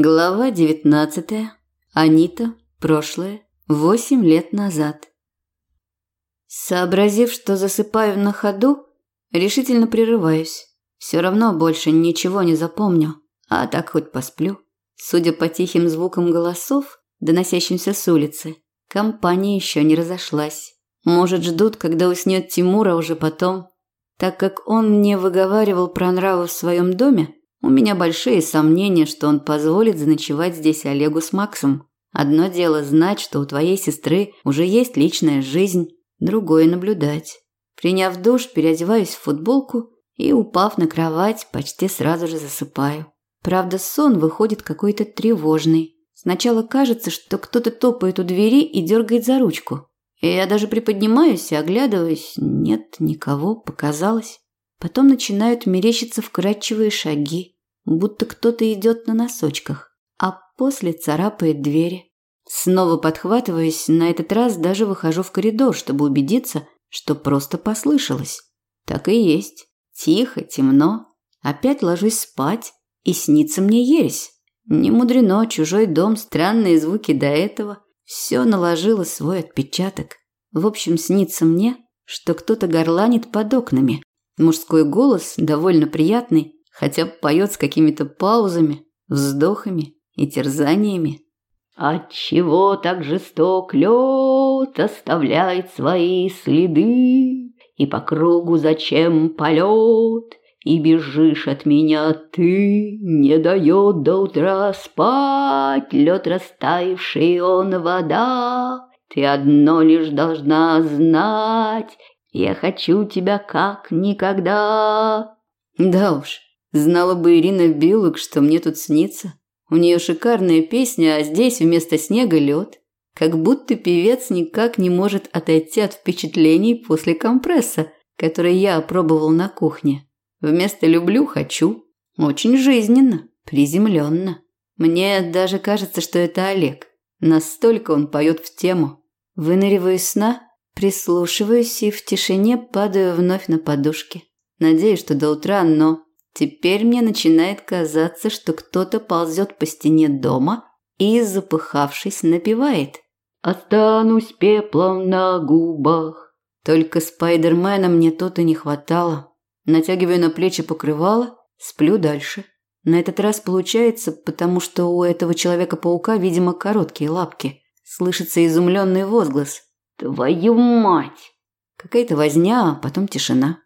Глава 19. Анита. Прошлое. Восемь лет назад. Сообразив, что засыпаю на ходу, решительно прерываюсь. Все равно больше ничего не запомню, а так хоть посплю. Судя по тихим звукам голосов, доносящимся с улицы, компания еще не разошлась. Может, ждут, когда уснет Тимура уже потом. Так как он мне выговаривал про нравы в своем доме, у меня большие сомнения, что он позволит заночевать здесь Олегу с Максом. Одно дело знать, что у твоей сестры уже есть личная жизнь, другое наблюдать. Приняв душ, переодеваюсь в футболку и, упав на кровать, почти сразу же засыпаю. Правда, сон выходит какой-то тревожный. Сначала кажется, что кто-то топает у двери и дергает за ручку. И я даже приподнимаюсь и оглядываюсь. Нет, никого, показалось. Потом начинают мерещиться вкрадчивые шаги, будто кто-то идет на носочках, а после царапает двери. Снова подхватываясь, на этот раз даже выхожу в коридор, чтобы убедиться, что просто послышалось. Так и есть. Тихо, темно. Опять ложусь спать, и снится мне ересь. Не мудрено, чужой дом, странные звуки до этого. Все наложило свой отпечаток. В общем, снится мне, что кто-то горланит под окнами, Мужской голос довольно приятный, хотя поет с какими-то паузами, вздохами и терзаниями. Отчего так жесток лед оставляет свои следы, И по кругу зачем полет, и бежишь от меня ты, Не дает до утра спать. Лед растаявший он вода, Ты одно лишь должна знать, я хочу тебя как никогда. Да уж, знала бы Ирина Билук, что мне тут снится. У нее шикарная песня, а здесь вместо снега лед. Как будто певец никак не может отойти от впечатлений после компресса, который я опробовал на кухне. Вместо «люблю» «хочу». Очень жизненно, приземленно. Мне даже кажется, что это Олег. Настолько он поет в тему. Выныриваю из сна Прислушиваюсь и в тишине падаю вновь на подушки. Надеюсь, что до утра, но теперь мне начинает казаться, что кто-то ползет по стене дома и, запыхавшись, напевает. «Останусь пеплом на губах». Только Спайдермена мне тут и не хватало. Натягиваю на плечи покрывало, сплю дальше. На этот раз получается, потому что у этого Человека-паука, видимо, короткие лапки. Слышится изумленный возглас – Твою мать! Какая-то возня, а потом тишина.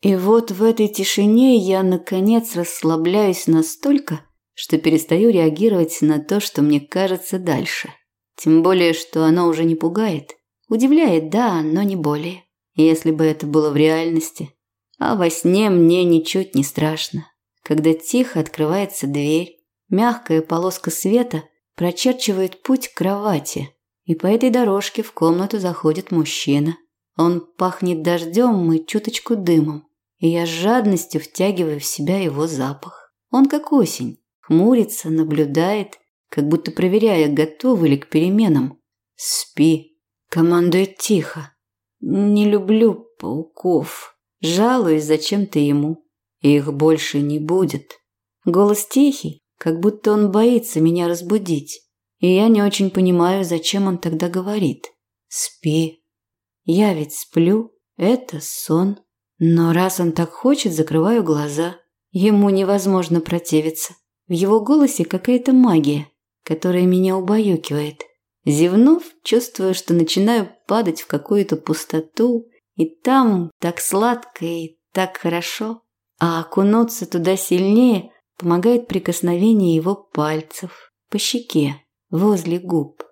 И вот в этой тишине я, наконец, расслабляюсь настолько, что перестаю реагировать на то, что мне кажется дальше. Тем более, что оно уже не пугает. Удивляет, да, но не более. Если бы это было в реальности. А во сне мне ничуть не страшно. Когда тихо открывается дверь, мягкая полоска света прочерчивает путь к кровати, и по этой дорожке в комнату заходит мужчина. Он пахнет дождем и чуточку дымом, и я с жадностью втягиваю в себя его запах. Он как осень, хмурится, наблюдает, как будто проверяя, готовы ли к переменам. «Спи», командует тихо. «Не люблю пауков. Жалуюсь зачем-то ему. Их больше не будет». Голос тихий, как будто он боится меня разбудить. И я не очень понимаю, зачем он тогда говорит. Спи. Я ведь сплю. Это сон. Но раз он так хочет, закрываю глаза. Ему невозможно противиться. В его голосе какая-то магия, которая меня убаюкивает. Зевнув, чувствую, что начинаю падать в какую-то пустоту, и там так сладко и так хорошо. А окунуться туда сильнее помогает прикосновение его пальцев по щеке возле губ.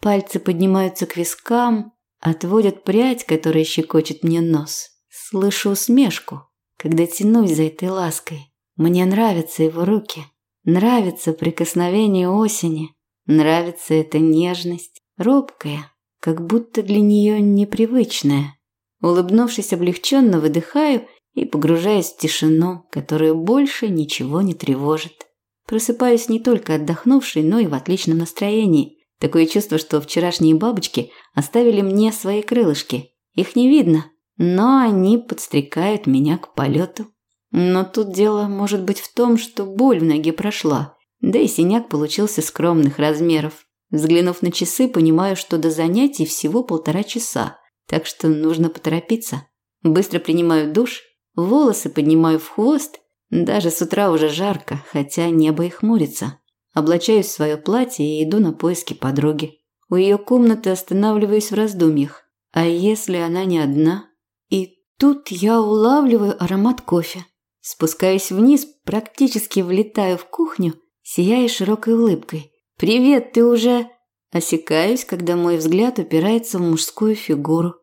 Пальцы поднимаются к вискам, отводят прядь, которая щекочет мне нос. Слышу усмешку, когда тянусь за этой лаской. Мне нравятся его руки, нравится прикосновение осени, нравится эта нежность, робкая, как будто для нее непривычная. Улыбнувшись облегченно, выдыхаю и погружаюсь в тишину, которая больше ничего не тревожит. Просыпаюсь не только отдохнувшей, но и в отличном настроении. Такое чувство, что вчерашние бабочки оставили мне свои крылышки. Их не видно, но они подстрекают меня к полету. Но тут дело может быть в том, что боль в ноге прошла, Да и синяк получился скромных размеров. Взглянув на часы, понимаю, что до занятий всего полтора часа, так что нужно поторопиться. Быстро принимаю душ, волосы поднимаю в хвост. Даже с утра уже жарко, хотя небо и хмурится. Облачаюсь в свое платье и иду на поиски подруги. У ее комнаты останавливаюсь в раздумьях. А если она не одна? И тут я улавливаю аромат кофе. Спускаюсь вниз, практически влетаю в кухню, сияя широкой улыбкой. «Привет, ты уже...» Осекаюсь, когда мой взгляд упирается в мужскую фигуру.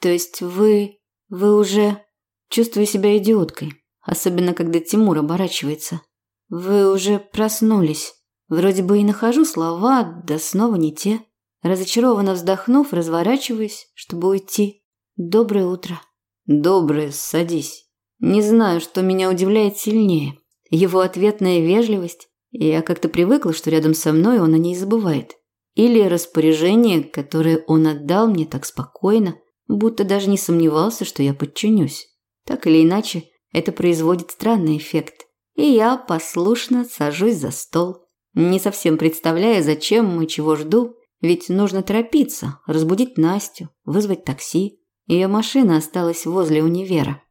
«То есть вы... вы уже...» Чувствую себя идиоткой, особенно когда Тимур оборачивается. «Вы уже проснулись. Вроде бы и нахожу слова, да снова не те». Разочарованно вздохнув, разворачиваюсь, чтобы уйти. Доброе утро. Доброе, садись. Не знаю, что меня удивляет сильнее. Его ответная вежливость. Я как-то привыкла, что рядом со мной он о ней забывает. Или распоряжение, которое он отдал мне так спокойно, будто даже не сомневался, что я подчинюсь. Так или иначе, это производит странный эффект. И я послушно сажусь за стол, не совсем представляя, зачем и чего жду, ведь нужно торопиться, разбудить Настю, вызвать такси. Ее машина осталась возле универа.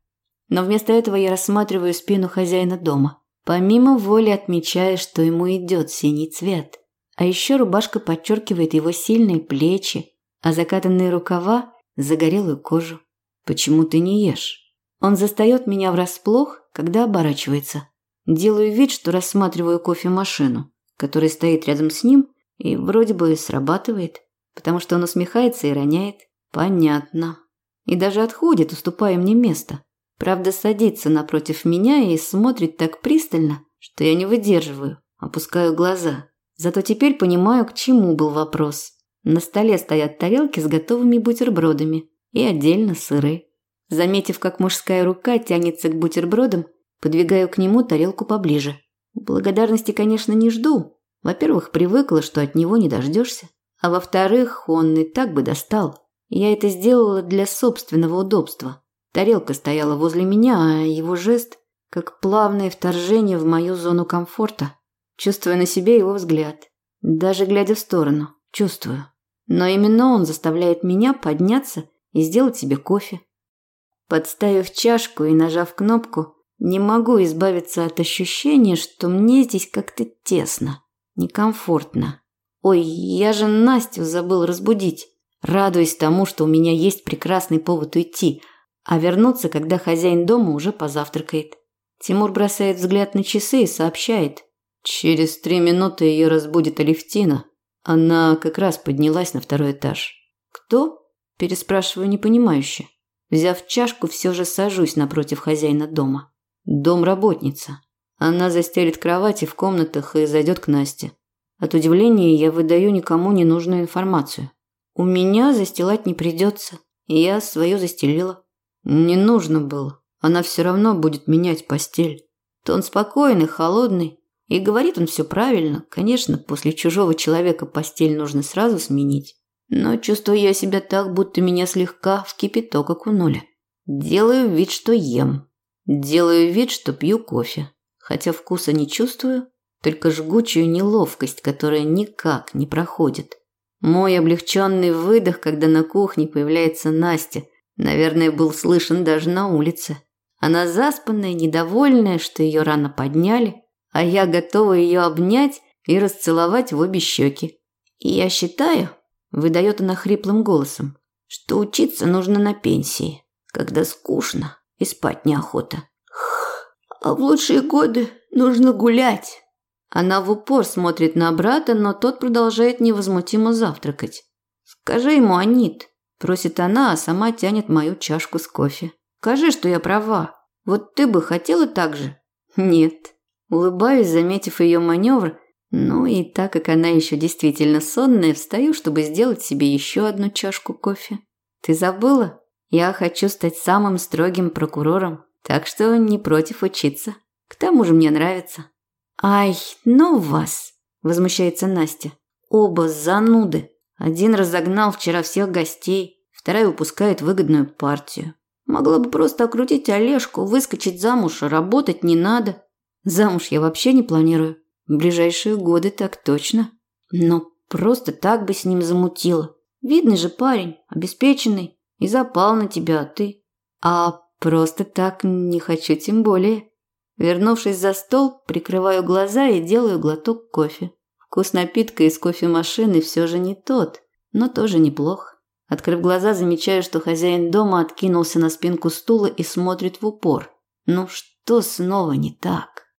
Но вместо этого я рассматриваю спину хозяина дома. Помимо воли отмечая, что ему идет синий цвет. А еще рубашка подчеркивает его сильные плечи, а закатанные рукава – загорелую кожу. «Почему ты не ешь?» Он застает меня врасплох, когда оборачивается. Делаю вид, что рассматриваю кофемашину, которая стоит рядом с ним – и вроде бы срабатывает, потому что он усмехается и роняет. Понятно. И даже отходит, уступая мне место. Правда, садится напротив меня и смотрит так пристально, что я не выдерживаю, опускаю глаза. Зато теперь понимаю, к чему был вопрос. На столе стоят тарелки с готовыми бутербродами и отдельно сыры. Заметив, как мужская рука тянется к бутербродам, подвигаю к нему тарелку поближе. Благодарности, конечно, не жду, во-первых, привыкла, что от него не дождешься. А во-вторых, он и так бы достал. Я это сделала для собственного удобства. Тарелка стояла возле меня, а его жест – как плавное вторжение в мою зону комфорта. Чувствуя на себе его взгляд. Даже глядя в сторону, чувствую. Но именно он заставляет меня подняться и сделать себе кофе. Подставив чашку и нажав кнопку, не могу избавиться от ощущения, что мне здесь как-то тесно. Некомфортно. Ой, я же Настю забыл разбудить. Радуясь тому, что у меня есть прекрасный повод уйти, а вернуться, когда хозяин дома уже позавтракает. Тимур бросает взгляд на часы и сообщает. Через три минуты ее разбудит Алевтина. Она как раз поднялась на второй этаж. «Кто?» – переспрашиваю непонимающе. Взяв чашку, все же сажусь напротив хозяина дома. Домработница. Она застелит кровати в комнатах и зайдет к Насте. От удивления я выдаю никому ненужную информацию. У меня застилать не придется. Я свое застелила. Не нужно было. Она все равно будет менять постель. То он спокойный, холодный. И говорит он все правильно. Конечно, после чужого человека постель нужно сразу сменить. Но чувствую я себя так, будто меня слегка в кипяток окунули. Делаю вид, что ем. Делаю вид, что пью кофе хотя вкуса не чувствую, только жгучую неловкость, которая никак не проходит. Мой облегченный выдох, когда на кухне появляется Настя, наверное, был слышен даже на улице. Она заспанная, недовольная, что ее рано подняли, а я готова ее обнять и расцеловать в обе щеки. И я считаю, выдает она хриплым голосом, что учиться нужно на пенсии, когда скучно и спать неохота. А в лучшие годы нужно гулять. Она в упор смотрит на брата, но тот продолжает невозмутимо завтракать. Скажи ему, Анит, просит она, а сама тянет мою чашку с кофе. Скажи, что я права. Вот ты бы хотела так же? Нет. Улыбаюсь, заметив ее маневр, ну и так как она еще действительно сонная, встаю, чтобы сделать себе еще одну чашку кофе. Ты забыла? Я хочу стать самым строгим прокурором так что не против учиться. К тому же мне нравится. Ай, ну вас, возмущается Настя. Оба зануды. Один разогнал вчера всех гостей, вторая выпускает выгодную партию. Могла бы просто окрутить Олежку, выскочить замуж, работать не надо. Замуж я вообще не планирую. В ближайшие годы так точно. Но просто так бы с ним замутило. Видный же парень, обеспеченный, и запал на тебя, а ты... А просто так не хочу тем более. Вернувшись за стол, прикрываю глаза и делаю глоток кофе. Вкус напитка из кофемашины все же не тот, но тоже неплох. Открыв глаза, замечаю, что хозяин дома откинулся на спинку стула и смотрит в упор. Ну что снова не так?